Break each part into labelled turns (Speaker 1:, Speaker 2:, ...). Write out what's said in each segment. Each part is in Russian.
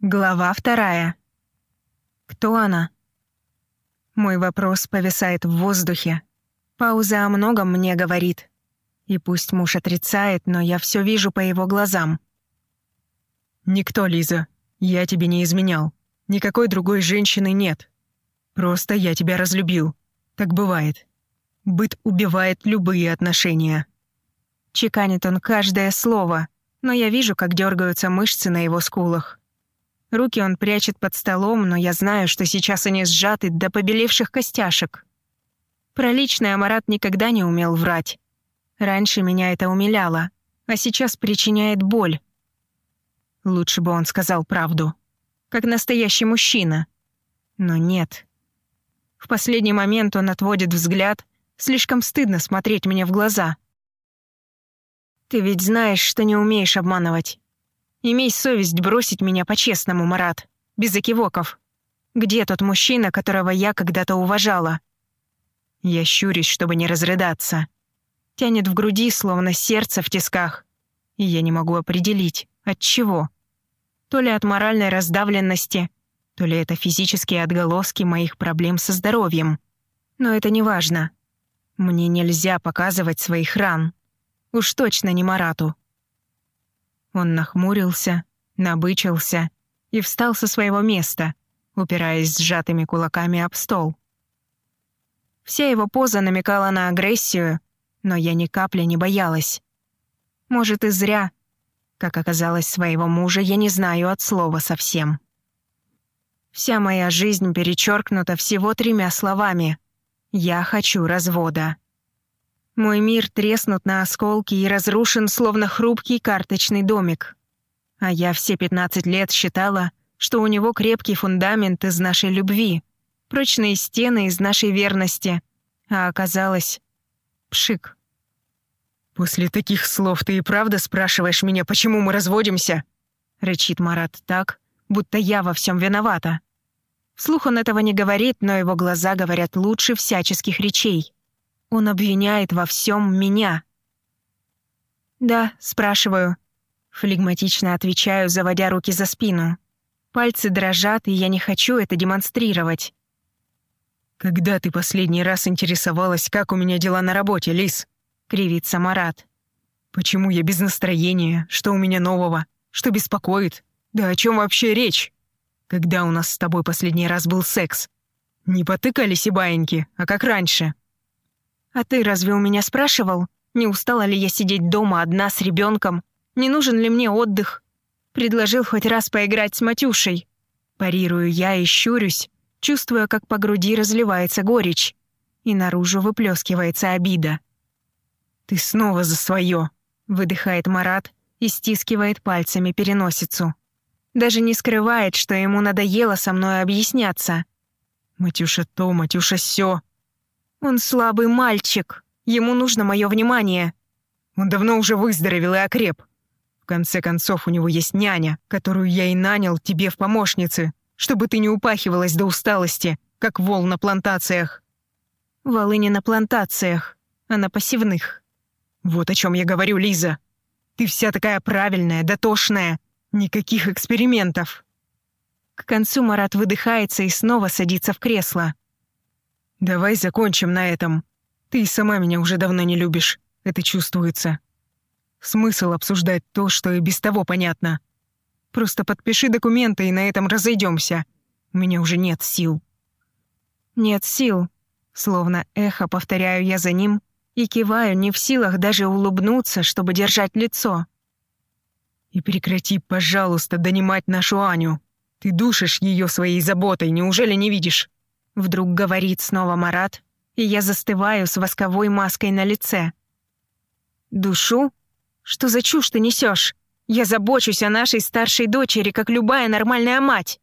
Speaker 1: Глава вторая. Кто она? Мой вопрос повисает в воздухе. Пауза о многом мне говорит. И пусть муж отрицает, но я все вижу по его глазам.
Speaker 2: «Никто, Лиза. Я тебе не изменял. Никакой другой женщины нет. Просто я тебя разлюбил. Так бывает. Быт убивает любые отношения».
Speaker 1: Чеканит он каждое слово, но я вижу, как дергаются мышцы на его скулах. Руки он прячет под столом, но я знаю, что сейчас они сжаты до побелевших костяшек. Про личное Марат никогда не умел врать. Раньше меня это умиляло, а сейчас причиняет боль. Лучше бы он сказал правду. Как настоящий мужчина. Но нет. В последний момент он отводит взгляд. Слишком стыдно смотреть мне в глаза. «Ты ведь знаешь, что не умеешь обманывать. Имей совесть бросить меня по-честному, Марат, без экивоков. Где тот мужчина, которого я когда-то уважала? Я щурюсь, чтобы не разрыдаться. Тянет в груди, словно сердце в тисках. И я не могу определить, от чего. То ли от моральной раздавленности, то ли это физические отголоски моих проблем со здоровьем. Но это не важно. Мне нельзя показывать своих ран. Уж точно не Марату. Он нахмурился, набычился и встал со своего места, упираясь сжатыми кулаками об стол. Вся его поза намекала на агрессию, но я ни капли не боялась. Может, и зря. Как оказалось, своего мужа я не знаю от слова совсем. Вся моя жизнь перечеркнута всего тремя словами. «Я хочу развода». Мой мир треснут на осколки и разрушен, словно хрупкий карточный домик. А я все 15 лет считала, что у него крепкий фундамент из нашей любви, прочные стены из нашей верности. А оказалось... Пшик.
Speaker 2: «После таких слов ты и правда спрашиваешь меня, почему мы разводимся?»
Speaker 1: — рычит Марат так, будто я во всем виновата. Вслух он этого не говорит, но его глаза говорят лучше всяческих речей. Он обвиняет во всем меня. «Да», — спрашиваю. Флегматично отвечаю, заводя руки за спину. Пальцы дрожат, и я не хочу это демонстрировать.
Speaker 2: «Когда ты последний раз интересовалась, как у меня дела на работе, Лис?» — кривится Марат. «Почему я без настроения? Что у меня нового? Что беспокоит? Да о чем вообще речь? Когда у нас с тобой последний раз был секс? Не потыкались и баиньки, а как раньше?»
Speaker 1: «А ты разве у меня спрашивал, не устала ли я сидеть дома одна с ребенком? Не нужен ли мне отдых? Предложил хоть раз поиграть с Матюшей. Парирую я и щурюсь, чувствуя, как по груди разливается горечь, и наружу выплескивается обида.
Speaker 2: «Ты снова за свое!»
Speaker 1: — выдыхает Марат и стискивает пальцами переносицу. Даже не скрывает, что ему надоело со мной объясняться.
Speaker 2: «Матюша то, Матюша сё!»
Speaker 1: Он слабый мальчик. Ему нужно мое внимание.
Speaker 2: Он давно уже выздоровел и окреп. В конце концов, у него есть няня, которую я и нанял тебе в помощнице, чтобы ты не упахивалась до усталости, как вол на плантациях.
Speaker 1: Волы не на плантациях, а на пассивных.
Speaker 2: Вот о чем я говорю, Лиза. Ты вся такая правильная, дотошная. Никаких экспериментов.
Speaker 1: К концу Марат выдыхается и снова садится в кресло.
Speaker 2: «Давай закончим на этом. Ты и сама меня уже давно не любишь. Это чувствуется. Смысл обсуждать то, что и без того понятно. Просто подпиши документы и на этом разойдемся. У меня уже нет сил».
Speaker 1: «Нет сил», словно эхо повторяю я за ним и киваю, не в силах даже улыбнуться, чтобы держать лицо.
Speaker 2: «И прекрати, пожалуйста, донимать нашу Аню. Ты душишь ее своей заботой, неужели не видишь?»
Speaker 1: Вдруг говорит снова Марат, и я застываю с восковой маской на лице. «Душу? Что за чушь ты несешь? Я забочусь о нашей старшей дочери, как любая нормальная мать.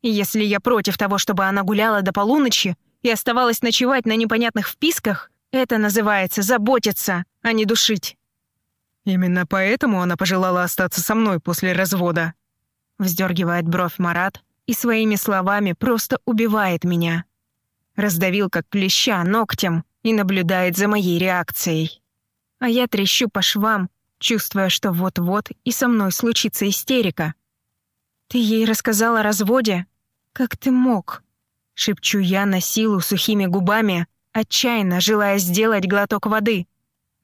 Speaker 1: И если я против того, чтобы она гуляла до полуночи и оставалась ночевать на непонятных вписках, это называется заботиться, а не душить».
Speaker 2: «Именно поэтому она пожелала остаться со мной после развода», — вздергивает бровь Марат и своими словами просто убивает меня
Speaker 1: раздавил как клеща ногтем и наблюдает за моей реакцией. А я трещу по швам, чувствуя, что вот-вот и со мной случится истерика. «Ты ей рассказал о разводе? Как ты мог?» Шепчу я на силу сухими губами, отчаянно желая сделать глоток воды,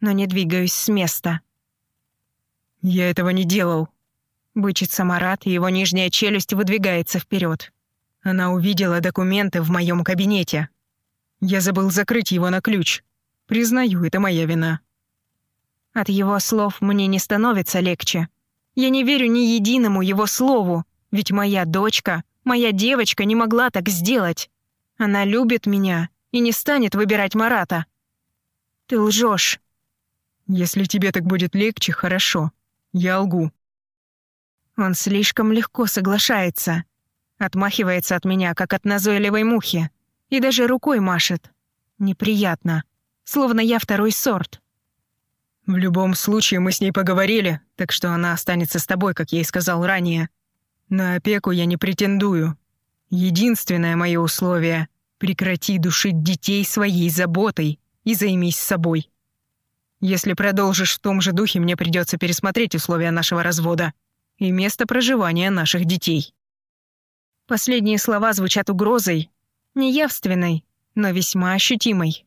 Speaker 1: но не двигаюсь с места.
Speaker 2: «Я этого не делал», — бычится Марат, и его нижняя челюсть выдвигается вперед. Она увидела документы в моем кабинете. Я забыл закрыть его на ключ. Признаю, это моя вина.
Speaker 1: От его слов мне не становится легче. Я не верю ни единому его слову, ведь моя дочка, моя девочка не могла так сделать. Она любит меня и не станет выбирать Марата. Ты лжешь.
Speaker 2: Если тебе так будет легче, хорошо. Я лгу.
Speaker 1: Он слишком легко соглашается. Отмахивается от меня, как от назойливой мухи. И даже рукой машет. Неприятно. Словно я второй сорт.
Speaker 2: В любом случае мы с ней поговорили, так что она останется с тобой, как я и сказал ранее. На опеку я не претендую. Единственное мое условие — прекрати душить детей своей заботой и займись собой. Если продолжишь в том же духе, мне придется пересмотреть условия нашего развода и место проживания наших детей.
Speaker 1: Последние слова звучат угрозой, неявственной, но весьма ощутимой.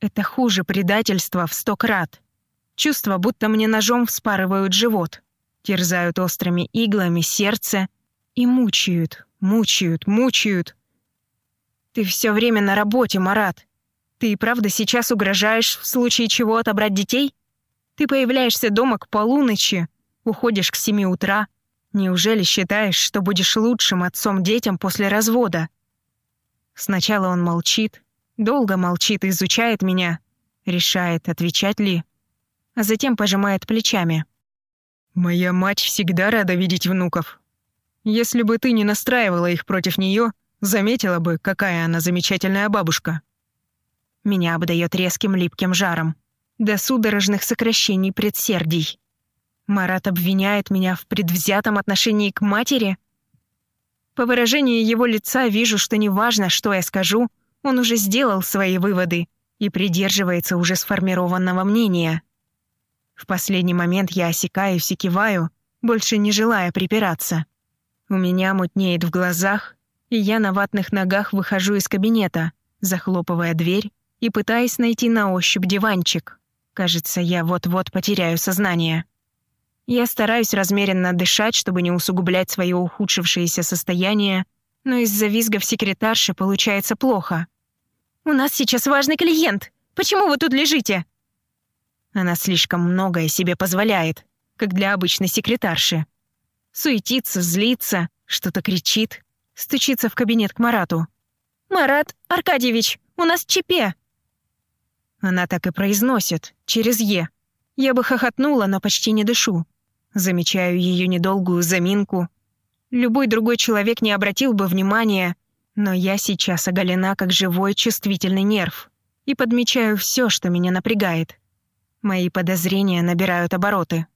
Speaker 1: Это хуже предательства в сто крат. Чувство, будто мне ножом вспарывают живот, терзают острыми иглами сердце и мучают, мучают, мучают. Ты все время на работе, Марат. Ты и правда сейчас угрожаешь в случае чего отобрать детей? Ты появляешься дома к полуночи, уходишь к семи утра, Неужели считаешь, что будешь лучшим отцом детям после развода? Сначала он молчит, долго молчит и изучает меня, решает, отвечать ли, а затем пожимает плечами.
Speaker 2: «Моя мать всегда рада видеть внуков. Если бы ты не настраивала их против нее, заметила бы, какая она замечательная бабушка».
Speaker 1: Меня обдает резким липким жаром, до судорожных сокращений предсердий. Марат обвиняет меня в предвзятом отношении к матери? По выражению его лица вижу, что неважно, что я скажу, он уже сделал свои выводы и придерживается уже сформированного мнения. В последний момент я осекаюсь и киваю, больше не желая припираться. У меня мутнеет в глазах, и я на ватных ногах выхожу из кабинета, захлопывая дверь и пытаясь найти на ощупь диванчик. Кажется, я вот-вот потеряю сознание. Я стараюсь размеренно дышать, чтобы не усугублять свое ухудшившееся состояние, но из-за визгов секретарши получается плохо. «У нас сейчас важный клиент. Почему вы тут лежите?» Она слишком многое себе позволяет, как для обычной секретарши. Суетится, злится, что-то кричит, стучится в кабинет к Марату. «Марат Аркадьевич, у нас ЧП!» Она так и произносит, через «е». Я бы хохотнула, но почти не дышу. Замечаю ее недолгую заминку. Любой другой человек не обратил бы внимания, но я сейчас оголена как живой чувствительный нерв и подмечаю все, что меня напрягает. Мои подозрения набирают обороты.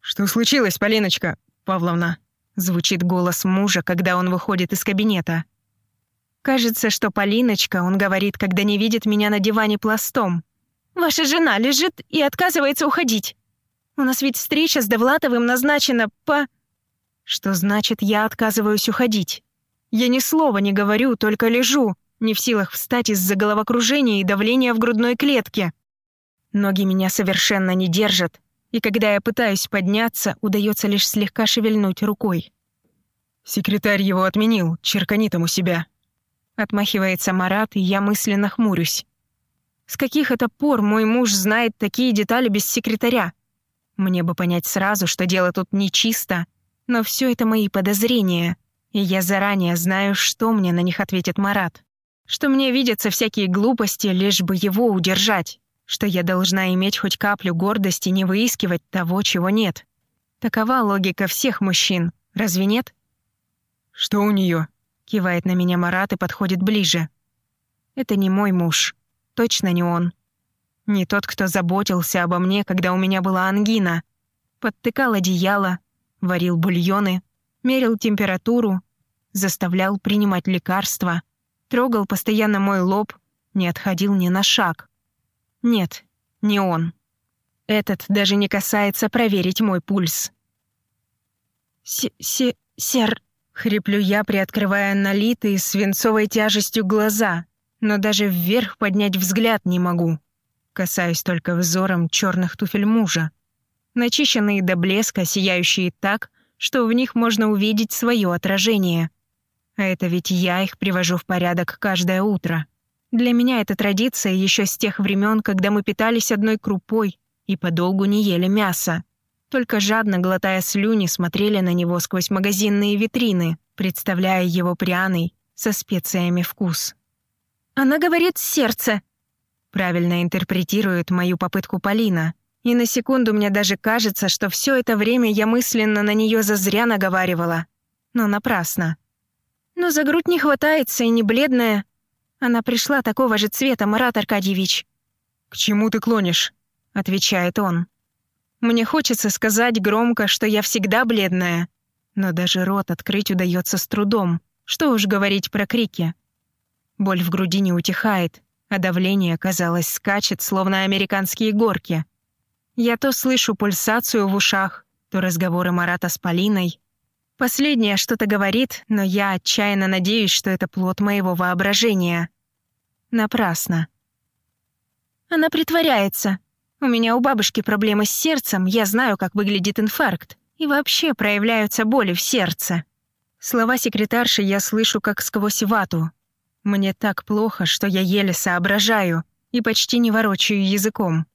Speaker 2: «Что случилось, Полиночка Павловна?»
Speaker 1: Звучит голос мужа, когда он выходит из кабинета. Кажется, что Полиночка, он говорит, когда не видит меня на диване пластом. «Ваша жена лежит и отказывается уходить. У нас ведь встреча с Довлатовым назначена по...» Что значит, я отказываюсь уходить? Я ни слова не говорю, только лежу, не в силах встать из-за головокружения и давления в грудной клетке. Ноги меня совершенно не держат, и когда я пытаюсь подняться, удается лишь слегка шевельнуть рукой.
Speaker 2: «Секретарь его отменил, черкани там у себя».
Speaker 1: Отмахивается Марат, и я мысленно хмурюсь. С каких это пор мой муж знает такие детали без секретаря? Мне бы понять сразу, что дело тут нечисто, но все это мои подозрения, и я заранее знаю, что мне на них ответит Марат. Что мне видятся всякие глупости, лишь бы его удержать, что я должна иметь хоть каплю гордости не выискивать того, чего нет. Такова логика всех мужчин, разве нет?
Speaker 2: «Что у нее?
Speaker 1: кивает на меня Марат и подходит ближе. «Это не мой муж. Точно не он. Не тот, кто заботился обо мне, когда у меня была ангина. Подтыкал одеяло, варил бульоны, мерил температуру, заставлял принимать лекарства, трогал постоянно мой лоб, не отходил ни на шаг. Нет, не он. Этот даже не касается проверить мой пульс. «Се-се-сер...» — Хриплю я, приоткрывая налитые свинцовой тяжестью глаза, но даже вверх поднять взгляд не могу. Касаюсь только взором черных туфель мужа. Начищенные до блеска, сияющие так, что в них можно увидеть свое отражение. А это ведь я их привожу в порядок каждое утро. Для меня это традиция еще с тех времен, когда мы питались одной крупой и подолгу не ели мясо. Только жадно глотая слюни смотрели на него сквозь магазинные витрины, представляя его пряный, со специями вкус. «Она говорит сердце», — правильно интерпретирует мою попытку Полина. И на секунду мне даже кажется, что все это время я мысленно на нее зазря наговаривала. Но напрасно. Но за грудь не хватается и не бледная, она пришла такого же цвета, Марат Аркадьевич».
Speaker 2: «К чему ты клонишь?»
Speaker 1: — отвечает он. «Мне хочется сказать громко, что я всегда бледная, но даже рот открыть удается с трудом. Что уж говорить про крики. Боль в груди не утихает, а давление, казалось, скачет, словно американские горки. Я то слышу пульсацию в ушах, то разговоры Марата с Полиной, Последнее что-то говорит, но я отчаянно надеюсь, что это плод моего воображения. Напрасно. Она притворяется. У меня у бабушки проблемы с сердцем, я знаю, как выглядит инфаркт. И вообще проявляются боли в сердце. Слова секретарши я слышу как сквозь вату. Мне так плохо, что я еле соображаю и почти не ворочаю языком.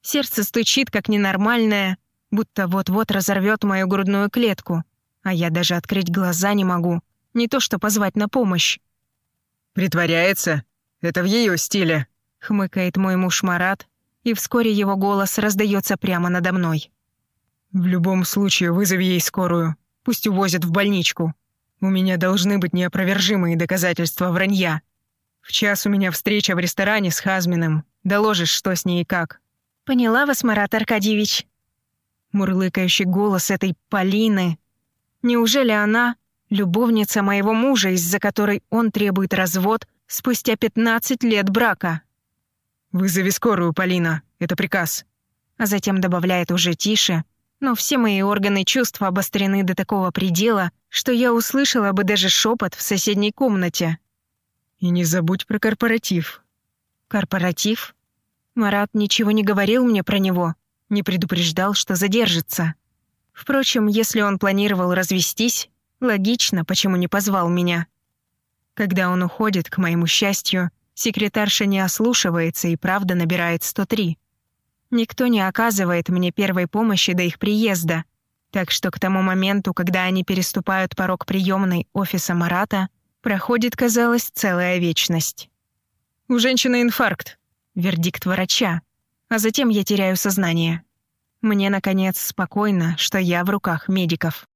Speaker 1: Сердце стучит как ненормальное, будто вот-вот разорвет мою грудную клетку а я даже открыть глаза не могу, не то что позвать на помощь.
Speaker 2: «Притворяется? Это в ее стиле», —
Speaker 1: хмыкает мой муж Марат, и вскоре его голос раздается прямо надо мной.
Speaker 2: «В любом случае вызови ей скорую, пусть увозят в больничку. У меня должны быть неопровержимые доказательства вранья. В час у меня встреча в ресторане с Хазминым. Доложишь, что с ней и как».
Speaker 1: «Поняла вас, Марат Аркадьевич». Мурлыкающий голос этой Полины Неужели она — любовница моего мужа, из-за которой он требует развод спустя 15 лет брака?
Speaker 2: «Вызови скорую, Полина, это приказ».
Speaker 1: А затем добавляет уже тише, но все мои органы чувств обострены до такого предела, что я услышала бы даже шепот в соседней комнате.
Speaker 2: «И не забудь про корпоратив».
Speaker 1: «Корпоратив?» Марат ничего не говорил мне про него, не предупреждал, что задержится. Впрочем, если он планировал развестись, логично, почему не позвал меня. Когда он уходит, к моему счастью, секретарша не ослушивается и правда набирает 103. Никто не оказывает мне первой помощи до их приезда, так что к тому моменту, когда они переступают порог приемной офиса Марата, проходит, казалось, целая вечность.
Speaker 2: «У женщины инфаркт», —
Speaker 1: вердикт врача, а затем я теряю сознание. Мне, наконец, спокойно, что я в руках медиков.